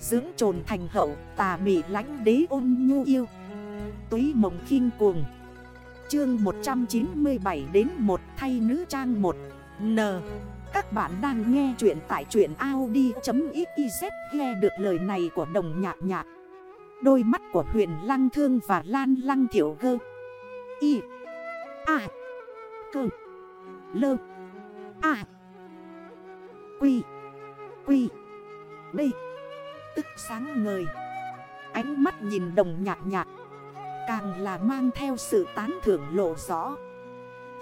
Dưỡng trồn thành hậu, tà mị lánh đế ôn nhu yêu. Túy mộng khinh cuồng. Chương 197 đến 1 thay nữ trang 1 N. Các bạn đang nghe chuyện tại chuyện Audi.xyz Nghe được lời này của đồng nhạc nhạc. Đôi mắt của huyền lăng thương và lan lăng thiểu gơ. Y. A. Cơ. Lơ A. Quy. Quy. B. Tức sáng ngời. Ánh mắt nhìn đồng nhạt nhạt Càng là mang theo sự tán thưởng lộ rõ.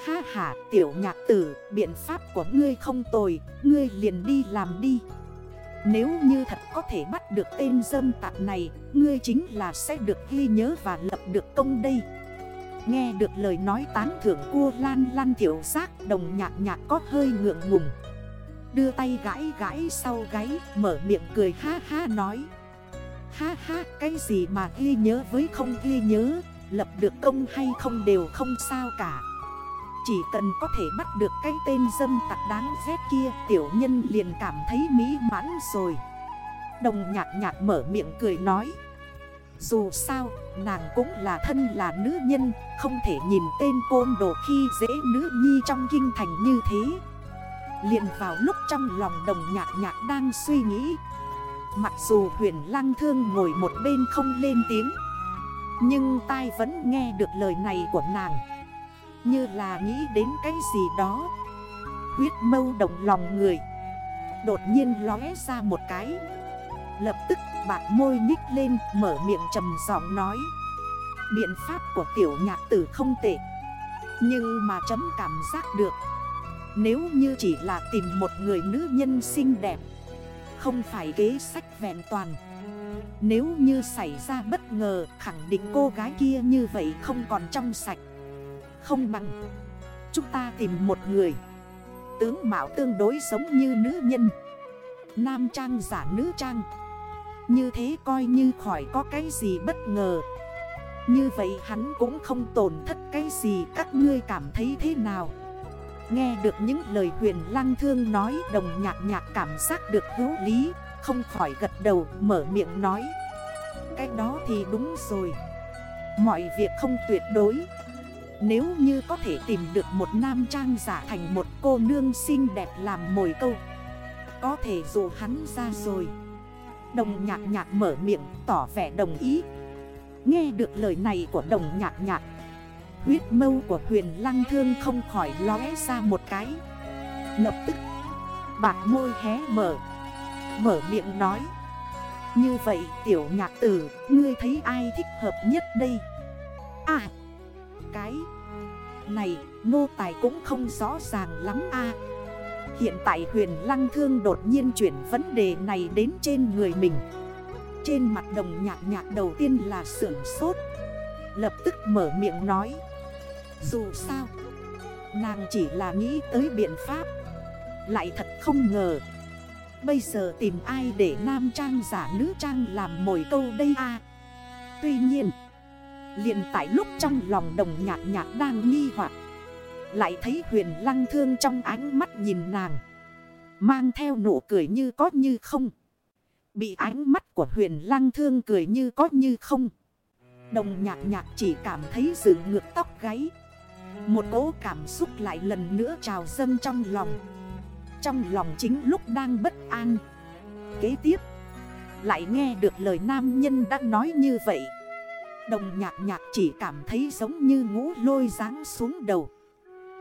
Ha ha, tiểu nhạc tử, Biện pháp của ngươi không tồi, Ngươi liền đi làm đi. Nếu như thật có thể bắt được tên dâm tạc này, Ngươi chính là sẽ được ghi nhớ và lập được công đây. Nghe được lời nói tán thưởng cua lan lan tiểu giác, Đồng nhạc nhạc có hơi ngượng ngùng. Đưa tay gãi gãi sau gáy, Mở miệng cười ha ha nói. Ha ha, cái gì mà ghi nhớ với không ghi nhớ? Lập được công hay không đều không sao cả. Chỉ cần có thể bắt được cái tên dâm tặc đáng ghét kia, Tiểu nhân liền cảm thấy mỹ mãn rồi. Đồng nhạc nhạc mở miệng cười nói. Dù sao, nàng cũng là thân là nữ nhân, Không thể nhìn tên côn đồ khi dễ nữ nhi trong kinh thành như thế liền vào lúc trong lòng đồng nhạc nhạc đang suy nghĩ. Mặc dù huyền lăng thương ngồi một bên không lên tiếng, Nhưng tai vẫn nghe được lời này của nàng. Như là nghĩ đến cái gì đó. Huyết mâu động lòng người, Đột nhiên lóe ra một cái. Lập tức bạc môi nhích lên, mở miệng trầm giọng nói. Biện pháp của tiểu nhạc tử không tệ, Nhưng mà chấm cảm giác được. Nếu như chỉ là tìm một người nữ nhân xinh đẹp, không phải kế sách vẹn toàn. Nếu như xảy ra bất ngờ, Khẳng định cô gái kia như vậy không còn trong sạch. Không bằng, Chúng ta tìm một người. Tướng mạo tương đối giống như nữ nhân. Nam trang giả nữ trang. Như thế coi như khỏi có cái gì bất ngờ. Như vậy hắn cũng không tổn thất cái gì, Các ngươi cảm thấy thế nào? Nghe được những lời huyền lăng thương nói, Đồng nhạc nhạc cảm giác được hữu lý, Không khỏi gật đầu, mở miệng nói. Cái đó thì đúng rồi. Mọi việc không tuyệt đối. Nếu như có thể tìm được một nam trang giả thành một cô nương xinh đẹp làm mồi câu, Có thể dụ hắn ra rồi. Đồng nhạc nhạc mở miệng tỏ vẻ đồng ý. Nghe được lời này của đồng nhạc nhạc Huyết mâu của huyền lăng thương không khỏi lóe ra một cái. Lập tức Bạc môi hé mở Mở miệng nói. Như vậy tiểu nhạc tử, Ngươi thấy ai thích hợp nhất đây? À Cái Này nô tài cũng không rõ ràng lắm a. Hiện tại huyền lăng thương đột nhiên chuyển vấn đề này đến trên người mình. Trên mặt đồng nhạc nhạc đầu tiên là sưởng sốt. Lập tức mở miệng nói dù sao, Nàng chỉ là nghĩ tới biện pháp. Lại thật không ngờ, Bây giờ tìm ai để nam trang giả nữ trang làm mồi câu đây à? Tuy nhiên, liền tại lúc trong lòng đồng nhạc nhạc đang nghi hoặc, Lại thấy huyền lăng thương trong ánh mắt nhìn nàng, Mang theo nụ cười như có như không. Bị ánh mắt của huyền lăng thương cười như có như không. Đồng nhạc nhạc chỉ cảm thấy dựng ngược tóc gáy một cỗ cảm xúc lại lần nữa trào dâng trong lòng. Trong lòng chính lúc đang bất an. Kế tiếp, Lại nghe được lời nam nhân đã nói như vậy. Đồng nhạc nhạc chỉ cảm thấy giống như ngũ lôi ráng xuống đầu.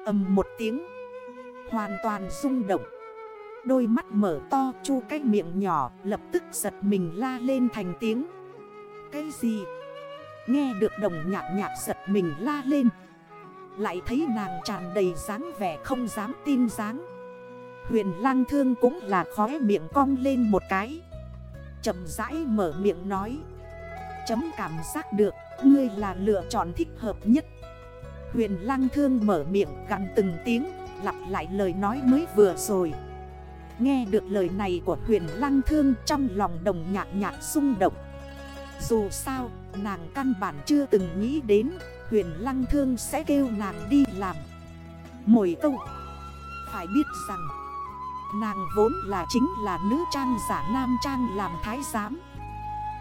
Âm một tiếng, Hoàn toàn rung động. Đôi mắt mở to, chu cái miệng nhỏ, Lập tức giật mình la lên thành tiếng. Cái gì? Nghe được đồng nhạc nhạc giật mình la lên lại thấy nàng tràn đầy dáng vẻ không dám tin dáng. Huyền lang thương cũng là khóe miệng cong lên một cái. Chậm rãi mở miệng nói. Chấm cảm giác được, Ngươi là lựa chọn thích hợp nhất. Huyền lang thương mở miệng gặn từng tiếng, Lặp lại lời nói mới vừa rồi. Nghe được lời này của huyền lăng thương trong lòng đồng nhạc nhạc xung động. Dù sao, nàng căn bản chưa từng nghĩ đến Huyền Lăng Thương sẽ kêu nàng đi làm. Mồi câu. Phải biết rằng Nàng vốn là chính là nữ trang giả nam trang làm thái giám.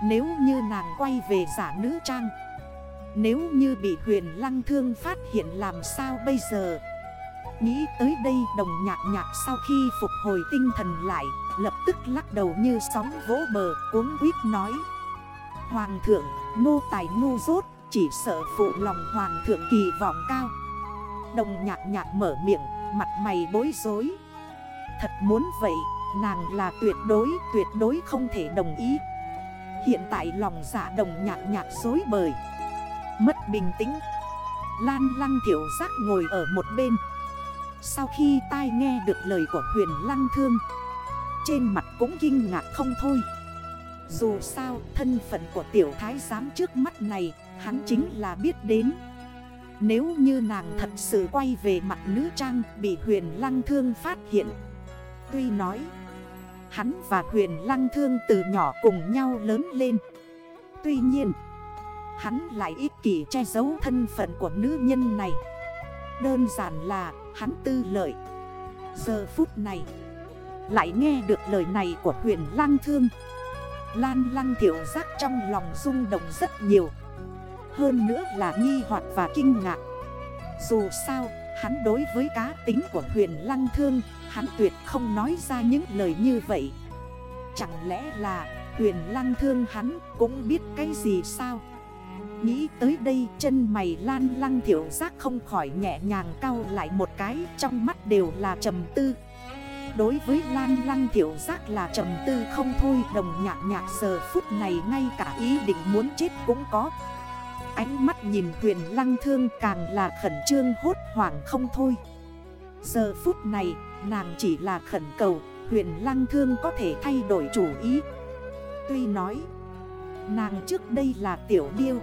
Nếu như nàng quay về giả nữ trang Nếu như bị huyền lăng thương phát hiện làm sao bây giờ? Nghĩ tới đây đồng nhạc nhạc sau khi phục hồi tinh thần lại Lập tức lắc đầu như sóng vỗ bờ cuốn quýt nói. Hoàng thượng, nô tài ngu dốt chỉ sợ phụ lòng hoàng thượng kỳ vọng cao. Đồng nhạc nhạc mở miệng, mặt mày bối rối. Thật muốn vậy, nàng là tuyệt đối, tuyệt đối không thể đồng ý. Hiện tại lòng dạ đồng nhạc nhạc dối bời. Mất bình tĩnh. Lan lăng thiểu giác ngồi ở một bên. Sau khi tai nghe được lời của huyền lăng thương Trên mặt cũng kinh ngạc không thôi. Dù sao thân phận của tiểu thái giám trước mắt này Hắn chính là biết đến. Nếu như nàng thật sự quay về mặt nữ trang Bị huyền lăng thương phát hiện. Tuy nói, Hắn và huyền lăng thương từ nhỏ cùng nhau lớn lên. Tuy nhiên, Hắn lại ít kỷ che giấu thân phận của nữ nhân này. Đơn giản là hắn tư lợi. Giờ phút này, Lại nghe được lời này của huyền lăng thương. Lan lăng thiểu giác trong lòng rung động rất nhiều. Hơn nữa là nghi hoặc và kinh ngạc. Dù sao, hắn đối với cá tính của huyền lăng thương, Hắn tuyệt không nói ra những lời như vậy. Chẳng lẽ là huyền lăng thương hắn cũng biết cái gì sao? Nghĩ tới đây chân mày lan lăng thiểu giác không khỏi nhẹ nhàng cao lại một cái, Trong mắt đều là trầm tư. Đối với lan lăng thiểu giác là trầm tư không thôi, Đồng nhạc nhạc giờ phút này ngay cả ý định muốn chết cũng có. Ánh mắt nhìn huyền lăng thương càng là khẩn trương hốt hoảng không thôi. Giờ phút này, nàng chỉ là khẩn cầu, Huyền lăng thương có thể thay đổi chủ ý. Tuy nói, Nàng trước đây là tiểu điêu,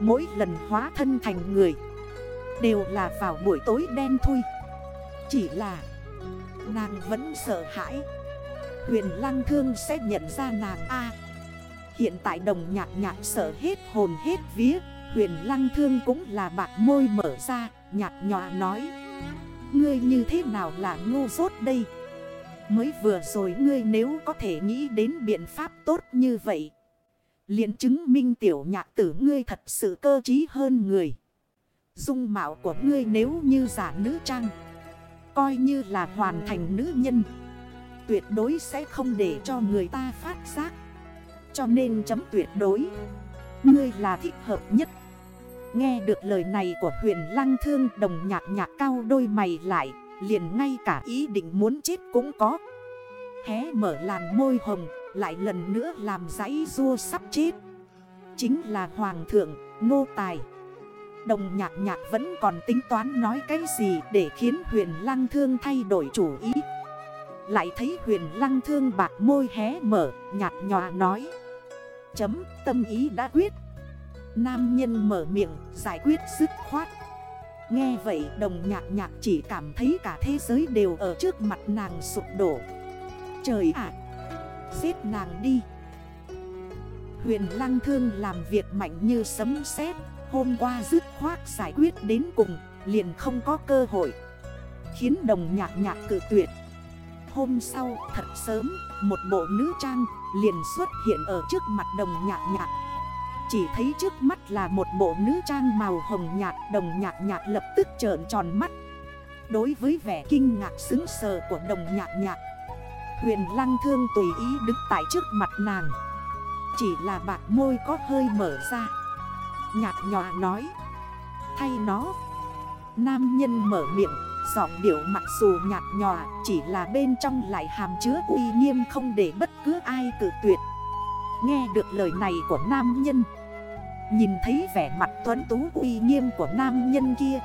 Mỗi lần hóa thân thành người, Đều là vào buổi tối đen thui. Chỉ là, Nàng vẫn sợ hãi. Huyền lăng thương sẽ nhận ra nàng A. Hiện tại đồng nhạc nhạc sợ hết hồn hết vía, Huyền lăng thương cũng là bạc môi mở ra, Nhạc nhòa nói. Ngươi như thế nào là ngu dốt đây? Mới vừa rồi ngươi nếu có thể nghĩ đến biện pháp tốt như vậy, liền chứng minh tiểu nhạc tử ngươi thật sự cơ trí hơn người. Dung mạo của ngươi nếu như giả nữ trang, Coi như là hoàn thành nữ nhân, Tuyệt đối sẽ không để cho người ta phát giác. Cho nên chấm tuyệt đối. Ngươi là thích hợp nhất. Nghe được lời này của huyền lăng thương đồng nhạc nhạc cao đôi mày lại Liền ngay cả ý định muốn chết cũng có. Hé mở làn môi hồng Lại lần nữa làm giấy rua sắp chết. Chính là hoàng thượng, nô tài. Đồng nhạc nhạc vẫn còn tính toán nói cái gì Để khiến huyền lăng thương thay đổi chủ ý. Lại thấy huyền lăng thương bạc môi hé mở, Nhạt nhòa nói. Chấm, tâm ý đã quyết. Nam nhân mở miệng, giải quyết dứt khoát. Nghe vậy, đồng nhạc nhạc chỉ cảm thấy cả thế giới đều ở trước mặt nàng sụp đổ. Trời ạ! Giết nàng đi. Huyền lăng thương làm việc mạnh như sấm sét. Hôm qua dứt khoát giải quyết đến cùng, Liền không có cơ hội. Khiến đồng nhạc nhạc cự tuyệt. Hôm sau, thật sớm, Một bộ nữ trang liền xuất hiện ở trước mặt đồng nhạc nhạc. Chỉ thấy trước mắt là một bộ nữ trang màu hồng nhạt, Đồng nhạc nhạc lập tức trợn tròn mắt. Đối với vẻ kinh ngạc xứng sờ của đồng nhạc nhạc, Huyền lăng thương tùy ý đứng tại trước mặt nàng. Chỉ là bạc môi có hơi mở ra. Nhạc nhòa nói, Thay nó. Nam nhân mở miệng Giọng điệu mặc dù nhạt nhòa, Chỉ là bên trong lại hàm chứa uy nghiêm Không để bất cứ ai cử tuyệt. Nghe được lời này của nam nhân, Nhìn thấy vẻ mặt tuấn tú uy nghiêm của nam nhân kia,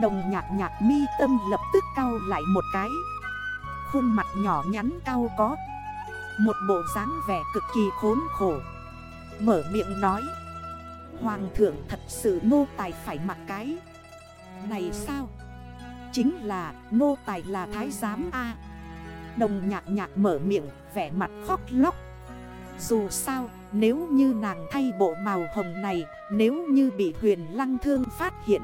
Đồng nhạc nhạc mi tâm lập tức cao lại một cái. Khuôn mặt nhỏ nhắn cao có, Một bộ dáng vẻ cực kỳ khốn khổ. Mở miệng nói, Hoàng thượng thật sự nô tài phải mặc cái Này sao? Chính là nô tài là thái giám A. Đồng nhạc nhạc mở miệng, vẻ mặt khóc lóc. Dù sao, nếu như nàng thay bộ màu hồng này, Nếu như bị huyền lăng thương phát hiện